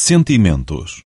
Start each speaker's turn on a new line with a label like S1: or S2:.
S1: sentimentos.